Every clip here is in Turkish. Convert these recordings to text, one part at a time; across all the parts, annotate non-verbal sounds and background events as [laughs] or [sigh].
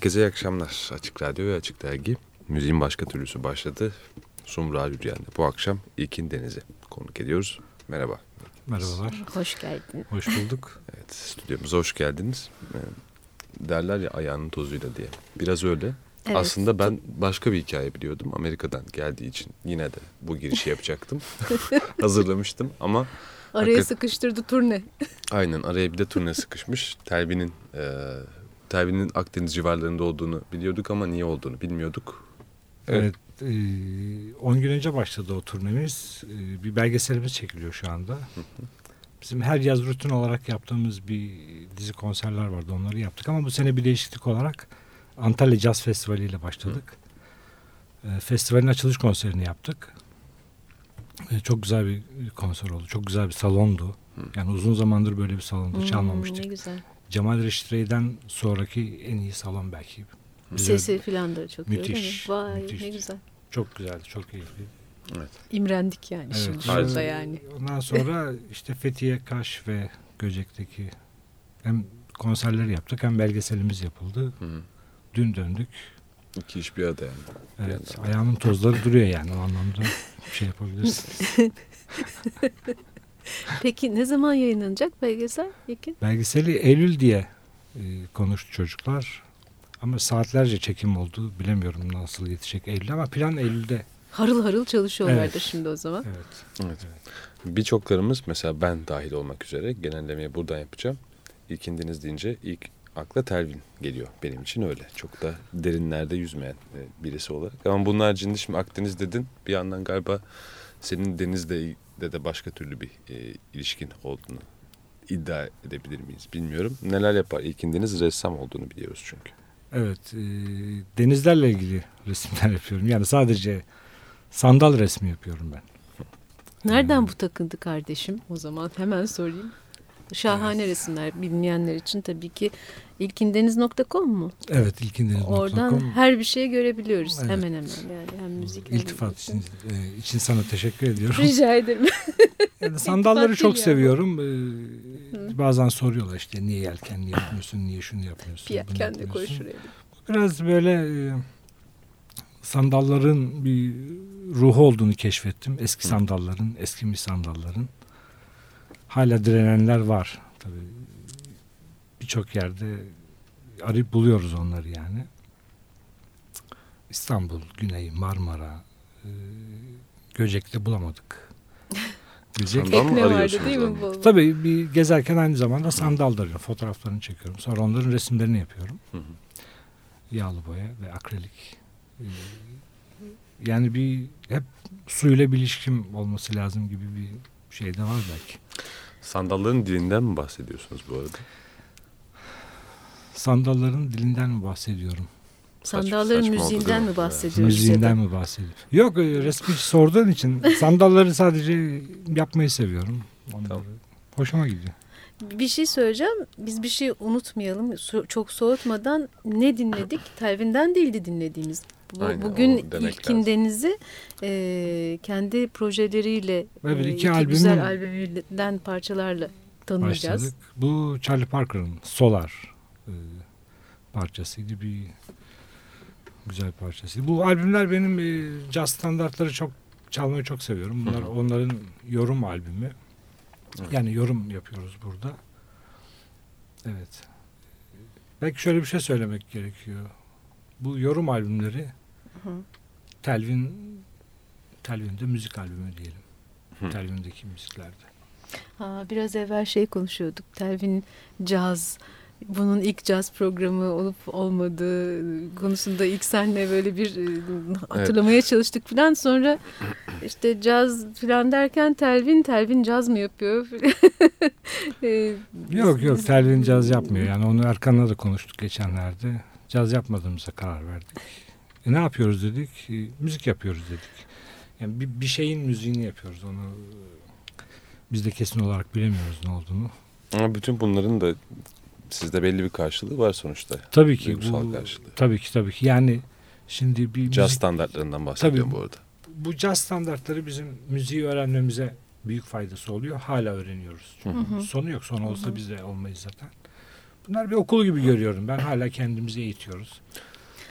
Herkese iyi akşamlar. Açık Radyo ve Açık Dergi. Müziğin başka türlüsü başladı. Sumra Hürriyen'de bu akşam İlkin Deniz'i konuk ediyoruz. Merhaba. Merhabalar. Hoş geldin. Hoş bulduk. Evet stüdyomuza hoş geldiniz. Ee, derler ya ayağının tozuyla diye. Biraz öyle. Evet. Aslında ben başka bir hikaye biliyordum. Amerika'dan geldiği için yine de bu girişi yapacaktım. [laughs] Hazırlamıştım ama Araya Hakikaten- sıkıştırdı turne. aynen araya bir de turne sıkışmış. [laughs] Telvin'in e, Telvin'in Akdeniz civarlarında olduğunu biliyorduk ama niye olduğunu bilmiyorduk. Evet. e, 10 gün önce başladı o turnemiz. E, bir belgeselimiz çekiliyor şu anda. Bizim her yaz rutin olarak yaptığımız bir dizi konserler vardı. Onları yaptık ama bu sene bir değişiklik olarak Antalya Jazz Festivali ile başladık. E, festivalin açılış konserini yaptık. E, çok güzel bir konser oldu. Çok güzel bir salondu. Yani uzun zamandır böyle bir salonda Hmm, çalmamıştık. ne güzel. Cemal Reşit Rey'den sonraki en iyi salon belki. Bize Sesi falan da çok iyi Müthiş, değil mi? Vay müthiş. ne güzel. Çok güzeldi, çok keyifli. İmrendik yani Evet. şimdi Aynen. şurada yani. Ondan sonra [laughs] işte Fethiye, Kaş ve Göcek'teki hem konserleri yaptık hem belgeselimiz yapıldı. Hı hı. Dün döndük. İki iş bir arada yani. Evet, ayağımın tozları duruyor yani o anlamda bir şey yapabilirsin. [laughs] [laughs] Peki ne zaman yayınlanacak belgesel Yekin? Belgeseli Eylül diye e, konuştu çocuklar. Ama saatlerce çekim oldu. Bilemiyorum nasıl yetişecek Eylül ama plan Eylül'de. Harıl harıl çalışıyorlardır Evet. şimdi o zaman. Evet. Evet. Birçoklarımız mesela ben dahil olmak üzere genellemeyi buradan yapacağım. İlkin Deniz deyince ilk akla Telvin geliyor benim için öyle. Çok da derinlerde yüzmeyen e, birisi olarak. Ama haricinde şimdi Akdeniz dedin bir yandan galiba senin denizle de, de başka türlü bir e, ilişkin olduğunu iddia edebilir miyiz bilmiyorum. Neler yapar İlkin Deniz ressam olduğunu biliyoruz çünkü. Evet. e, denizlerle ilgili resimler yapıyorum. Yani sadece sandal resmi yapıyorum ben. Nereden Hmm. bu takıntı kardeşim? O zaman hemen sorayım. Şahane resimler bilmeyenler için tabii ki ilkindeniz.com mu? Evet ilkindeniz.com. Oradan her bir şeyi görebiliyoruz. Evet. Hemen hemen yani hem müzik hem İltifat için, e, için sana teşekkür ediyorum. [laughs] Rica ederim. [laughs] Yani sandalları çok seviyorum. Ee, bazen soruyorlar işte niye yelkenli yapmıyorsun, niye şunu yapmıyorsun. Bir bunu kendi koy şuraya. Biraz böyle e, sandalların bir ruhu olduğunu keşfettim. Eski sandalların, eskimiş sandalların. Hala direnenler var. Tabii birçok yerde arayıp buluyoruz onları yani. İstanbul, Güney, Marmara, e, Göcek'te bulamadık. [laughs] Göcek Sandal mı arıyorsunuz değil mi? Tabii bir gezerken aynı zamanda sandal da arıyorum. Fotoğraflarını çekiyorum. Sonra onların resimlerini yapıyorum. Hı hı. Yağlı boya ve akrilik. Ee, Yani bir hep suyla bir ilişkim olması lazım gibi bir şey de var belki. Sandalların dilinden mi bahsediyorsunuz bu arada? Sandalların dilinden mi bahsediyorum? Sandalların saçma oldu müziğinden mi? bahsediyoruz? Müziğinden mi bahsediyorum? Yok e, resmi sorduğun için sandalları sadece yapmayı seviyorum. Onları Tamam. Hoşuma gidiyor. Bir şey söyleyeceğim. Biz bir şey unutmayalım. So- çok soğutmadan ne dinledik? Telvin'den değildi dinlediğimiz. Bu, Aynen, bugün onu demek İlkin lazım. Deniz'i e, kendi projeleriyle Evet, e, iki iki albümü- güzel albümünden parçalarla tanıyacağız. Başladık. Bu Charlie Parker'ın Solar e, parçasıydı. Bir güzel parçasıydı. Bu albümler benim e, jazz standartları çok çalmayı çok seviyorum. Bunlar Hı hı. onların yorum albümü. Yani yorum yapıyoruz burada. Evet. Belki şöyle bir şey söylemek gerekiyor. Bu yorum albümleri Hı. Telvin Telvin'de müzik albümü diyelim. Hı. Telvin'deki müziklerde. Ha, biraz evvel şey konuşuyorduk. Telvin caz, bunun ilk caz programı olup olmadığı konusunda ilk senle böyle bir e, hatırlamaya çalıştık falan. Sonra işte caz falan derken Telvin, Telvin caz mı yapıyor? [laughs] E, Yok yok Telvin caz yapmıyor. Yani onu Erkan'la da konuştuk geçenlerde. Caz yapmadığımıza karar verdik. E ne yapıyoruz dedik? E, müzik yapıyoruz dedik. Yani bir, bir şeyin müziğini yapıyoruz. Onu e, biz de kesin olarak bilemiyoruz ne olduğunu. Ama bütün bunların da sizde belli bir karşılığı var sonuçta. Tabii ki bu karşılığı. tabii ki tabii ki. Yani şimdi bir Caz müzik, standartlarından bahsediyorum Tabii. bu arada. bu caz standartları bizim müziği öğrenmemize büyük faydası oluyor. Hala öğreniyoruz. Hı. Hı hı. Sonu yok. Sonu olsa Hı hı. biz de olmayız zaten. Bunlar bir okul gibi görüyorum. Ben hala kendimizi eğitiyoruz.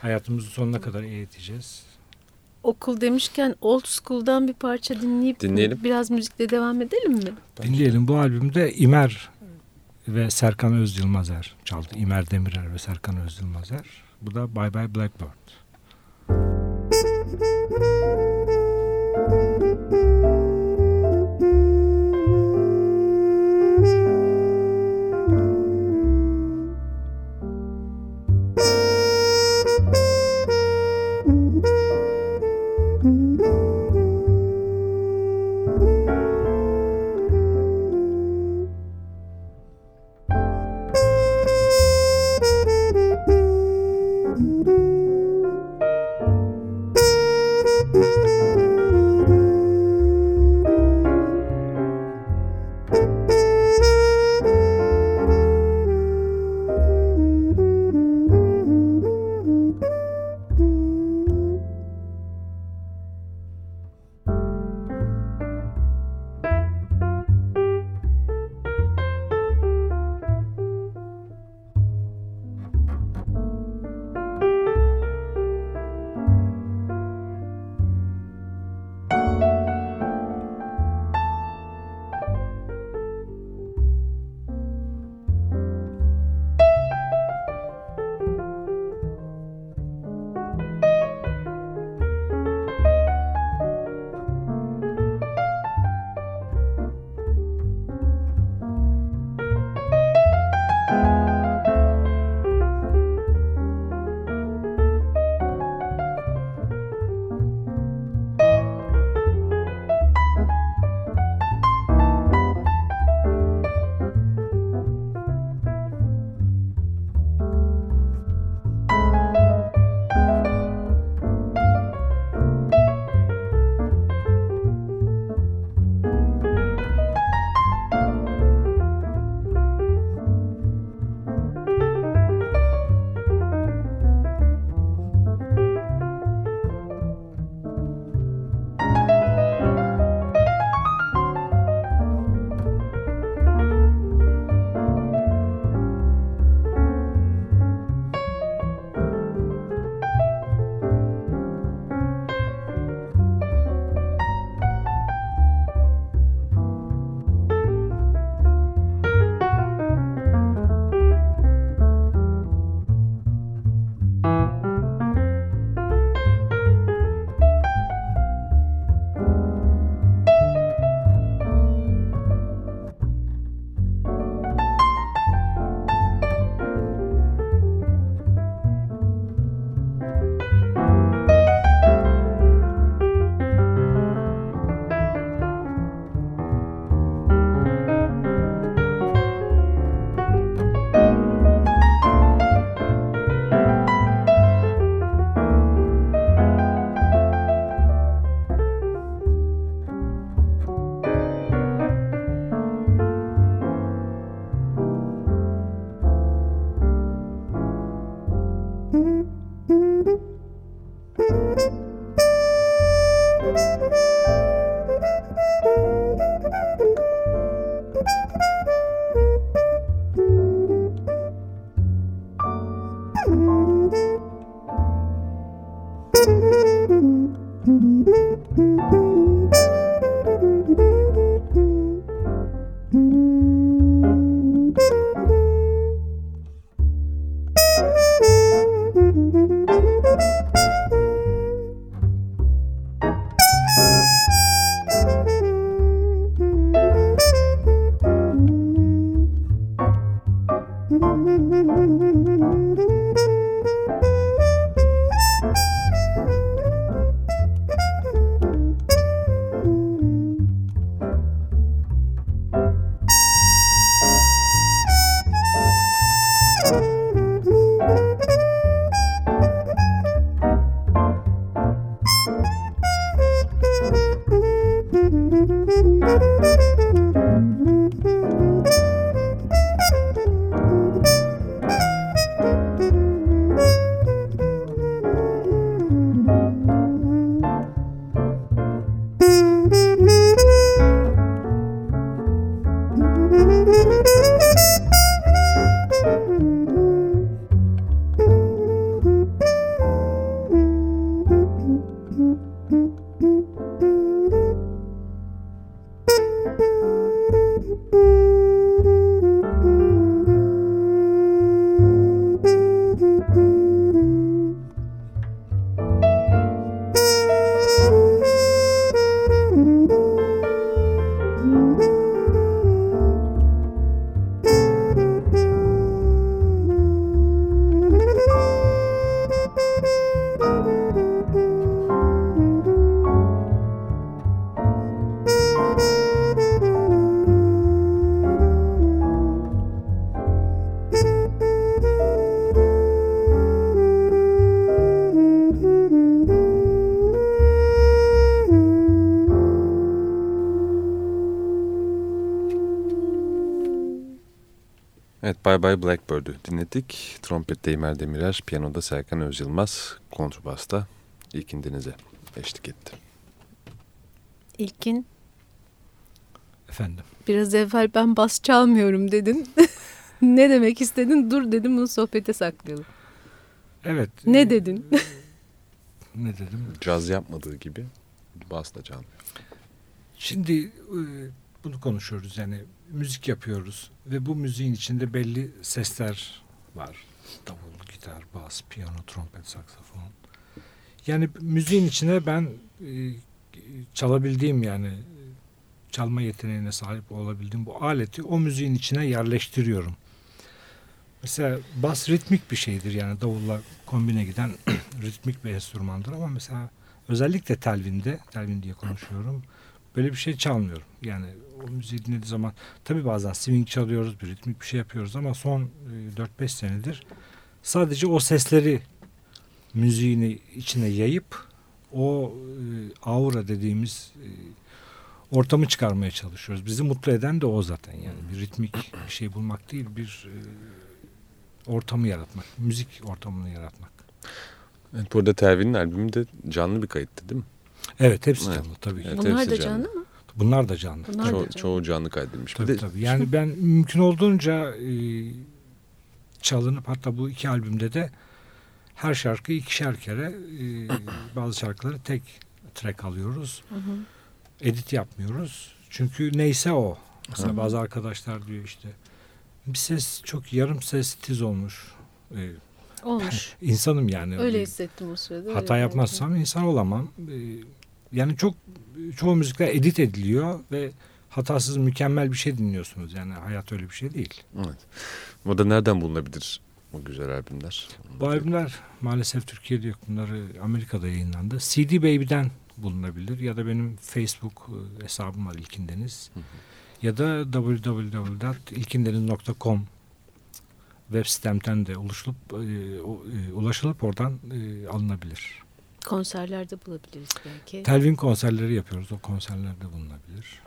Hayatımızın sonuna kadar eğiteceğiz. Okul demişken old school'dan bir parça dinleyip Dinleyelim. biraz müzikle devam edelim mi? Dinleyelim. Bu albümde İmer ve Serkan Öz Yılmazer çaldı. İmer Demirer ve Serkan Öz Yılmazer. Bu da Bye Bye Blackbird. Bye Bye Blackbird'ü dinledik. Trompette İmer Demirer, piyanoda Serkan Özyılmaz, kontrbasta İlkin Deniz'e eşlik etti. İlkin Efendim. biraz evvel ben bas çalmıyorum dedin. [laughs] ne demek istedin? Dur dedim bunu sohbete saklayalım. Evet. Ne e, dedin? [laughs] ne dedim? Caz yapmadığı gibi bas da çalmıyor. Şimdi e, bunu konuşuyoruz yani müzik yapıyoruz ve bu müziğin içinde belli sesler var. Davul, gitar, bas, piyano, trompet, saksafon. Yani müziğin içine ben e, çalabildiğim yani çalma yeteneğine sahip olabildiğim bu aleti o müziğin içine yerleştiriyorum. Mesela bas ritmik bir şeydir yani davulla kombine giden [clears throat] ritmik bir enstrümandır ama mesela özellikle telvinde, telvin diye konuşuyorum böyle bir şey çalmıyorum. Yani o müziği dinlediği zaman tabii bazen swing çalıyoruz, bir ritmik bir şey yapıyoruz ama son e, 4-5 senedir sadece o sesleri müziğini içine yayıp o e, aura dediğimiz e, ortamı çıkarmaya çalışıyoruz. Bizi mutlu eden de o zaten yani bir ritmik bir şey bulmak değil bir e, ortamı yaratmak, müzik ortamını yaratmak. Evet, burada Telvin'in albümü de canlı bir kayıttı değil mi? Evet hepsi Evet. canlı tabii ki. Evet, Bunlar da canlı. canlı mı? Bunlar da canlı. Bunlar da Ço- canlı. çoğu canlı kaydedilmiş. Tabii de tabii. Yani ben mümkün olduğunca e, çalınıp hatta bu iki albümde de her şarkıyı ikişer kere e, [coughs] bazı şarkıları tek track alıyoruz. Hı hı. Edit yapmıyoruz. Çünkü neyse o. Mesela Hı. bazı arkadaşlar diyor işte bir ses çok yarım ses tiz olmuş. E, Olmuş. [laughs] insanım yani. Öyle hissettim o sırada. Hata öyle yapmazsam insan olamam. E, yani çok çoğu müzikler edit ediliyor ve hatasız mükemmel bir şey dinliyorsunuz. Yani hayat öyle bir şey değil. Evet. Burada nereden bulunabilir bu güzel albümler? Bu albümler maalesef Türkiye'de yok. Bunları Amerika'da yayınlandı. CD Baby'den bulunabilir ya da benim Facebook e, hesabım var İlkindeniz. Hı hı. Ya da www.ilkindeniz.com web sitemden de ulaşılıp, e, e, ulaşılıp oradan e, alınabilir. Konserlerde bulabiliriz belki. Telvin konserleri yapıyoruz. O konserlerde bulunabilir.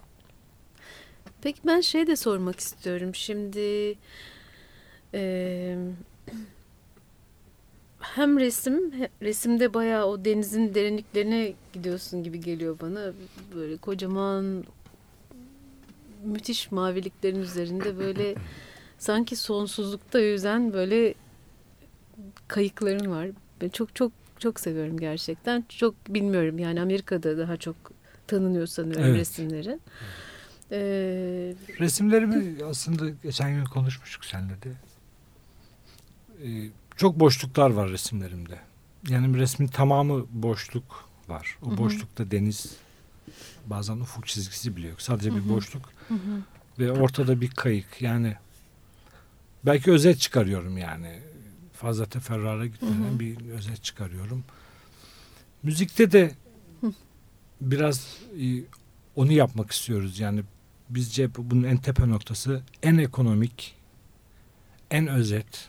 Peki ben şey de sormak istiyorum. Şimdi e, hem resim resimde bayağı o denizin derinliklerine gidiyorsun gibi geliyor bana. Böyle kocaman müthiş maviliklerin üzerinde böyle [laughs] sanki sonsuzlukta yüzen böyle kayıkların var. Ben çok çok çok seviyorum gerçekten. Çok bilmiyorum yani Amerika'da daha çok tanınıyor sanıyorum Evet. resimleri. Ee, Resimlerimi aslında geçen gün konuşmuştuk seninle de. Ee, çok boşluklar var resimlerimde. Yani resmin tamamı boşluk var. O Hı hı. boşlukta deniz bazen ufuk çizgisi bile yok. Sadece Hı bir hı. boşluk hı hı. ve ortada bir kayık. Yani belki özet çıkarıyorum yani. Fazla teferruara gitmeden bir özet çıkarıyorum. Müzikte de Hı. biraz e, onu yapmak istiyoruz. Yani bizce bu- bunun en tepe noktası en ekonomik, en özet,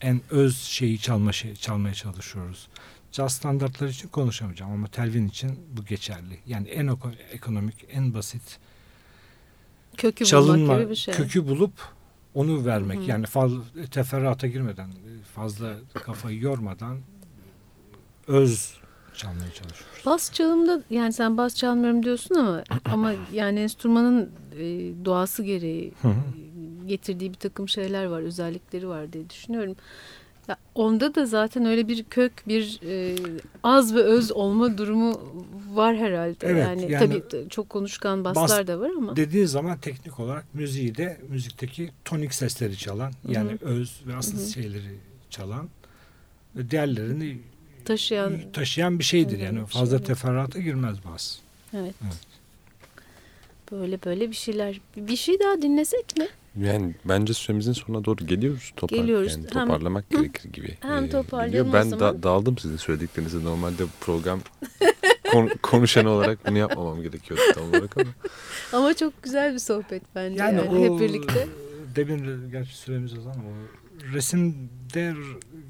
en öz şeyi çalma şey, çalmaya çalışıyoruz. Caz standartları için konuşamayacağım ama telvin için bu geçerli. Yani en eko- ekonomik, en basit Kökü çalınma gibi bir şey. kökü bulup onu vermek. Hı. Yani fazla teferruata girmeden, fazla kafayı yormadan öz çalmaya çalışıyoruz. Bas çalımda yani sen bas çalmıyorum diyorsun ama [clears throat] ama yani enstrümanın e, doğası gereği Hı hı. getirdiği bir takım şeyler var, özellikleri var diye düşünüyorum. Ya onda da zaten öyle bir kök, bir e, az ve öz olma durumu var herhalde. Evet, yani, yani tabii çok konuşkan baslar bas da var ama. Dediği zaman teknik olarak müziği de müzikteki tonik sesleri çalan yani Hı öz ve asıl Hı hı. şeyleri çalan ve diğerlerini taşıyan taşıyan bir şeydir. Yani bir fazla şey. teferruata girmez bas. evet. Evet. Böyle böyle bir şeyler. Bir şey daha dinlesek mi? Yani bence süremizin sonuna doğru geliyoruz. Topar, Geliyoruz. Yani Hem- toparlamak gerekir gibi. Hem e, toparlayalım Ben da, dağıldım sizin söylediklerinize. Normalde program [laughs] kon- konuşan olarak bunu yapmamam gerekiyordu tam olarak ama. Ama çok güzel bir sohbet bence. Yani, Yani, o hep birlikte. demin gerçi süremiz az ama o resimde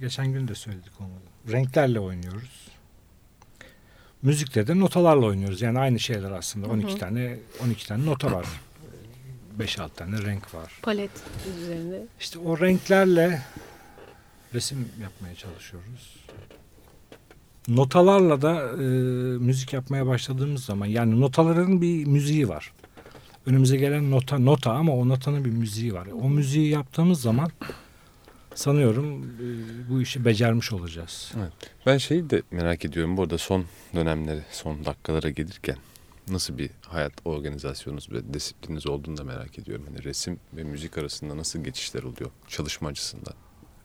geçen gün de söyledik onu. Renklerle oynuyoruz. Müzikte de notalarla oynuyoruz. Yani aynı şeyler aslında. Hı hı. 12 tane 12 tane nota var. 5-6 tane renk var. Palet üzerinde. İşte o renklerle resim yapmaya çalışıyoruz. Notalarla da e, müzik yapmaya başladığımız zaman yani notaların bir müziği var. Önümüze gelen nota nota ama o notanın bir müziği var. O müziği yaptığımız zaman sanıyorum e, bu işi becermiş olacağız. Evet. Ben şeyi de merak ediyorum. Bu arada son dönemleri, son dakikalara gelirken nasıl bir hayat organizasyonunuz ve disiplininiz olduğunu da merak ediyorum. Hani resim ve müzik arasında nasıl geçişler oluyor çalışma açısından,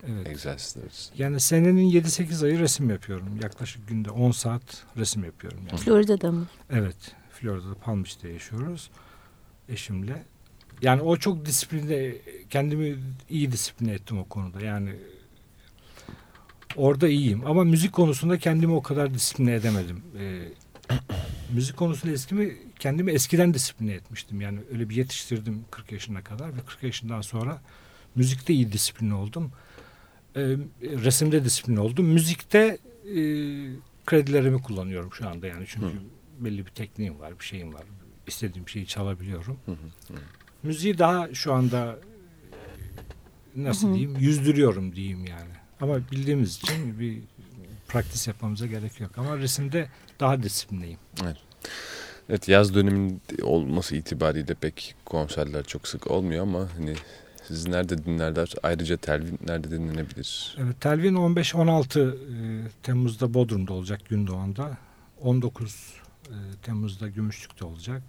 Evet. egzersizler. Yani senenin 7-8 ayı resim yapıyorum. Yaklaşık günde 10 saat resim yapıyorum. Yani. Florida'da mı? Evet. Florida'da Palm Beach'te yaşıyoruz. Eşimle. Yani o çok disipline, kendimi iyi disipline ettim o konuda. Yani orada iyiyim. Ama müzik konusunda kendimi o kadar disipline edemedim. Ee, [coughs] müzik konusunda eskimi, kendimi eskiden disipline etmiştim. Yani öyle bir yetiştirdim 40 yaşına kadar ve 40 yaşından sonra müzikte iyi disipline oldum. Ee, resimde disipline oldum. Müzikte e, kredilerimi kullanıyorum şu anda yani çünkü Hı. belli bir tekniğim var, bir şeyim var. İstediğim şeyi çalabiliyorum. Hı hı, hı. Müziği daha şu anda e, nasıl Hı hı. diyeyim yüzdürüyorum diyeyim yani. Ama bildiğimiz için bir praktis yapmamıza gerek yok. Ama resimde daha disiplinliyim. Evet yaz dönemin olması itibariyle pek konserler çok sık olmuyor ama hani siz nerede dinlerler? Ayrıca Telvin nerede dinlenebilir? Evet, Telvin 15-16 e, Temmuz'da Bodrum'da olacak Gündoğan'da. 19 e, Temmuz'da Gümüşlük'te olacak.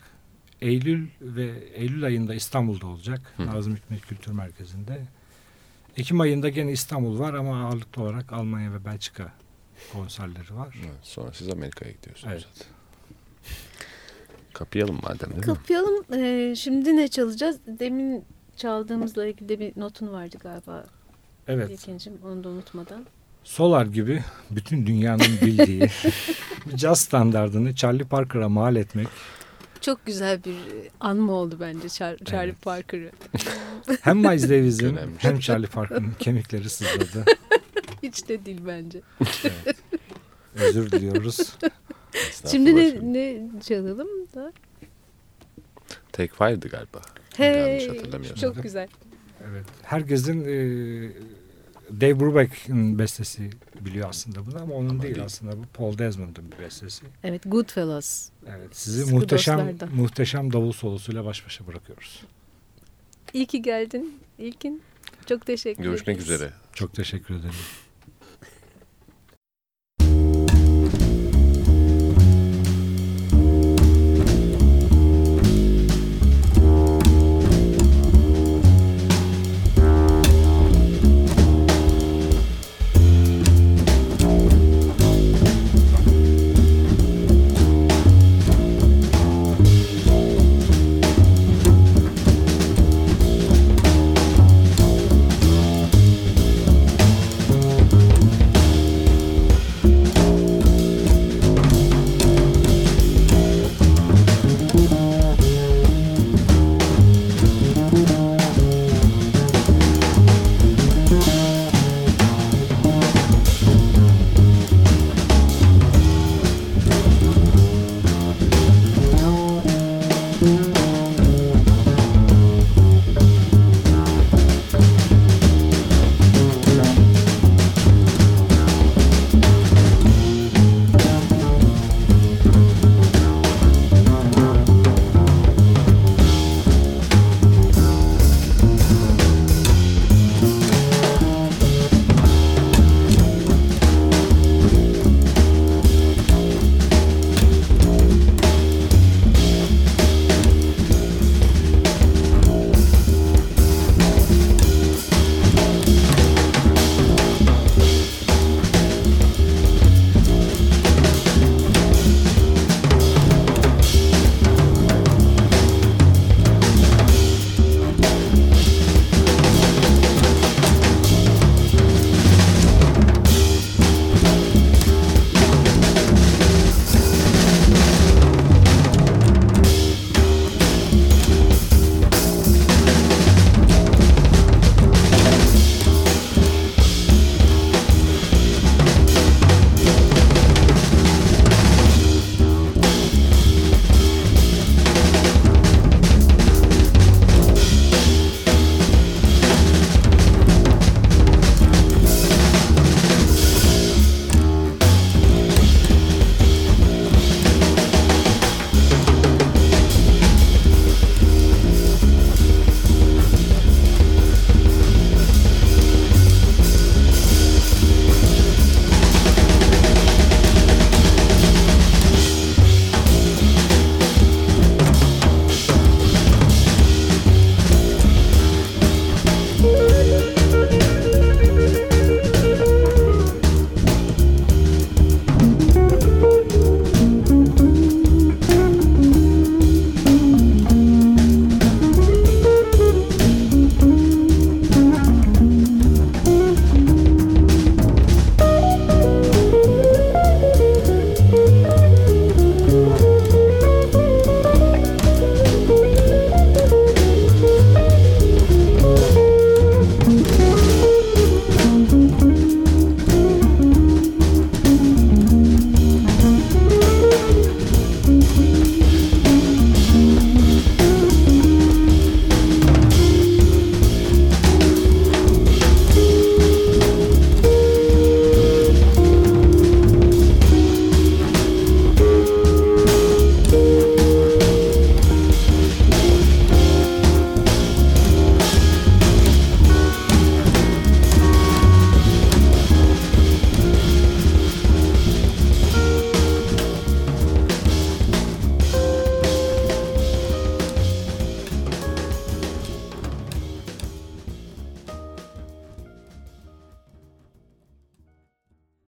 Eylül ve Eylül ayında İstanbul'da olacak. Hı. Nazım Hikmet Kültür Merkezi'nde. Ekim ayında gene İstanbul var ama ağırlıklı olarak Almanya ve Belçika konserleri var. Evet, sonra siz Amerika'ya gidiyorsunuz Evet. zaten. Kapayalım madem değil mi? Kapayalım. Ee, şimdi ne çalacağız? Demin çaldığımızla ilgili de bir notun vardı galiba. Evet. İkincim onu da unutmadan. Solar gibi bütün dünyanın bildiği [laughs] caz standardını Charlie Parker'a mal etmek Çok güzel bir anma oldu bence Char- Charlie Evet. Parker'ı. [laughs] hem Miles Davis'in hem Charlie Parker'ın kemikleri sızladı. [laughs] Hiç de değil bence. Evet. Özür diliyoruz. Şimdi ne, ne çalalım da? Take Fire'dı galiba. Yanlış Hey, hatırlamıyorsam. çok güzel. Evet. Herkesin e, Dave Brubeck'in bestesi biliyor aslında bunu ama onun Ama değil, değil. aslında bu Paul Desmond'un bir bestesi. Evet Goodfellas. Evet. Sizi Sıkı muhteşem muhteşem davul solosuyla baş başa bırakıyoruz. İyi ki geldin İlkin. Çok teşekkür Görüşmek ederiz. üzere. Çok teşekkür ederim.